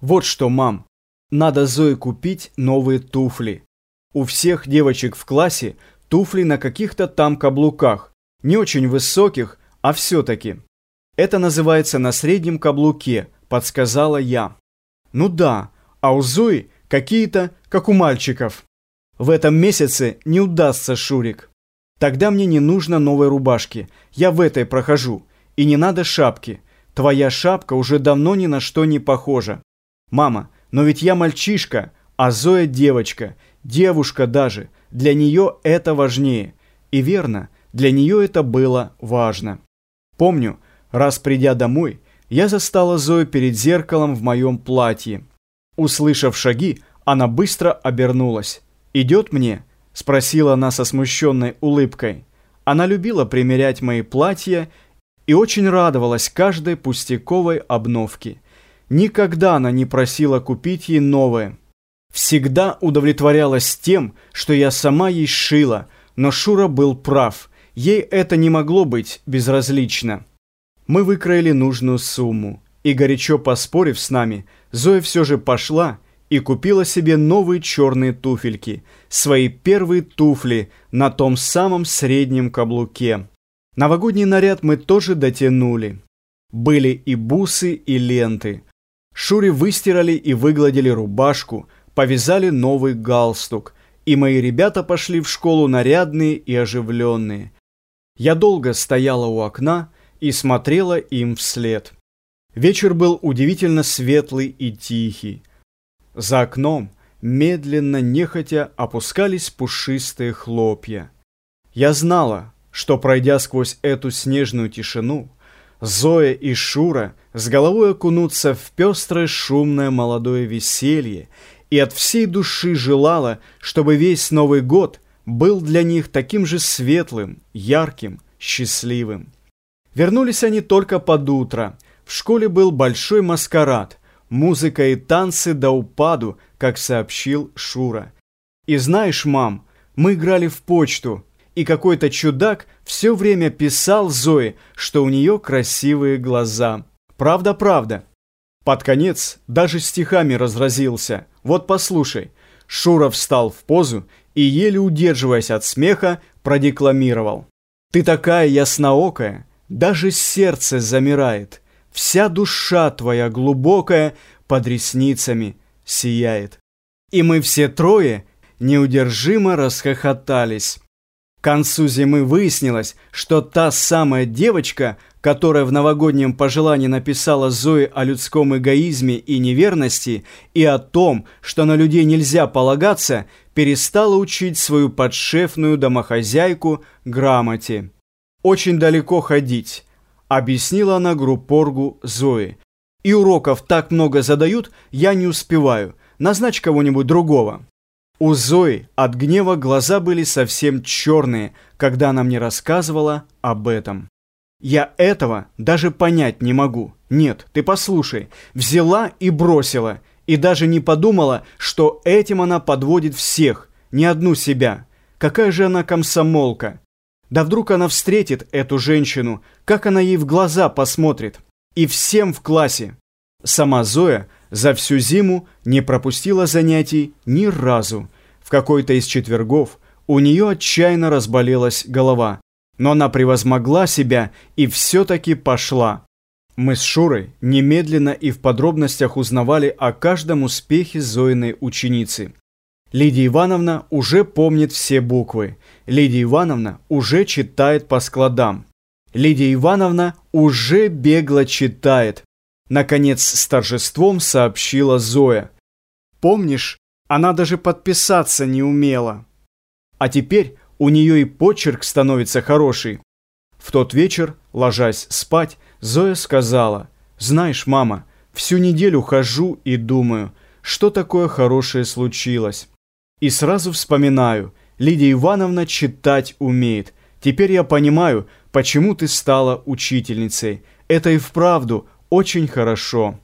Вот что, мам, надо Зое купить новые туфли. У всех девочек в классе туфли на каких-то там каблуках, не очень высоких, а все-таки. Это называется на среднем каблуке, подсказала я. Ну да, а у Зои какие-то, как у мальчиков. В этом месяце не удастся, Шурик. Тогда мне не нужно новой рубашки, я в этой прохожу. И не надо шапки. Твоя шапка уже давно ни на что не похожа. «Мама, но ведь я мальчишка, а Зоя девочка, девушка даже. Для нее это важнее». И верно, для нее это было важно. Помню, раз придя домой, я застала Зою перед зеркалом в моем платье. Услышав шаги, она быстро обернулась. «Идет мне?» – спросила она со смущенной улыбкой. Она любила примерять мои платья и очень радовалась каждой пустяковой обновке – Никогда она не просила купить ей новое. Всегда удовлетворялась тем, что я сама ей шила, но Шура был прав, ей это не могло быть безразлично. Мы выкроили нужную сумму, и горячо поспорив с нами, Зоя все же пошла и купила себе новые черные туфельки, свои первые туфли на том самом среднем каблуке. Новогодний наряд мы тоже дотянули. Были и бусы, и ленты. Шуре выстирали и выгладили рубашку, повязали новый галстук, и мои ребята пошли в школу нарядные и оживленные. Я долго стояла у окна и смотрела им вслед. Вечер был удивительно светлый и тихий. За окном медленно, нехотя опускались пушистые хлопья. Я знала, что, пройдя сквозь эту снежную тишину, Зоя и Шура с головой окунутся в пестрое шумное молодое веселье и от всей души желала, чтобы весь Новый год был для них таким же светлым, ярким, счастливым. Вернулись они только под утро. В школе был большой маскарад, музыка и танцы до упаду, как сообщил Шура. И знаешь, мам, мы играли в почту, и какой-то чудак все время писал Зое, что у нее красивые глаза. Правда, правда. Под конец даже стихами разразился. Вот послушай. Шура встал в позу и, еле удерживаясь от смеха, продекламировал. «Ты такая ясноокая, даже сердце замирает, вся душа твоя глубокая под ресницами сияет». И мы все трое неудержимо расхохотались. К концу зимы выяснилось, что та самая девочка, которая в новогоднем пожелании написала Зое о людском эгоизме и неверности и о том, что на людей нельзя полагаться, перестала учить свою подшефную домохозяйку грамоте. «Очень далеко ходить», — объяснила она группоргу Зои. «И уроков так много задают, я не успеваю. Назначь кого-нибудь другого». У Зои от гнева глаза были совсем черные, когда она мне рассказывала об этом. Я этого даже понять не могу. Нет, ты послушай, взяла и бросила, и даже не подумала, что этим она подводит всех, не одну себя. Какая же она комсомолка. Да вдруг она встретит эту женщину, как она ей в глаза посмотрит. И всем в классе. Сама Зоя за всю зиму не пропустила занятий ни разу. В какой-то из четвергов у нее отчаянно разболелась голова, но она превозмогла себя и все-таки пошла. Мы с Шурой немедленно и в подробностях узнавали о каждом успехе Зоиной ученицы. Лидия Ивановна уже помнит все буквы. Лидия Ивановна уже читает по складам. Лидия Ивановна уже бегло читает. Наконец, с торжеством сообщила Зоя. «Помнишь, она даже подписаться не умела. А теперь у нее и почерк становится хороший. В тот вечер, ложась спать, Зоя сказала, «Знаешь, мама, всю неделю хожу и думаю, что такое хорошее случилось. И сразу вспоминаю, Лидия Ивановна читать умеет. Теперь я понимаю, почему ты стала учительницей. Это и вправду очень хорошо».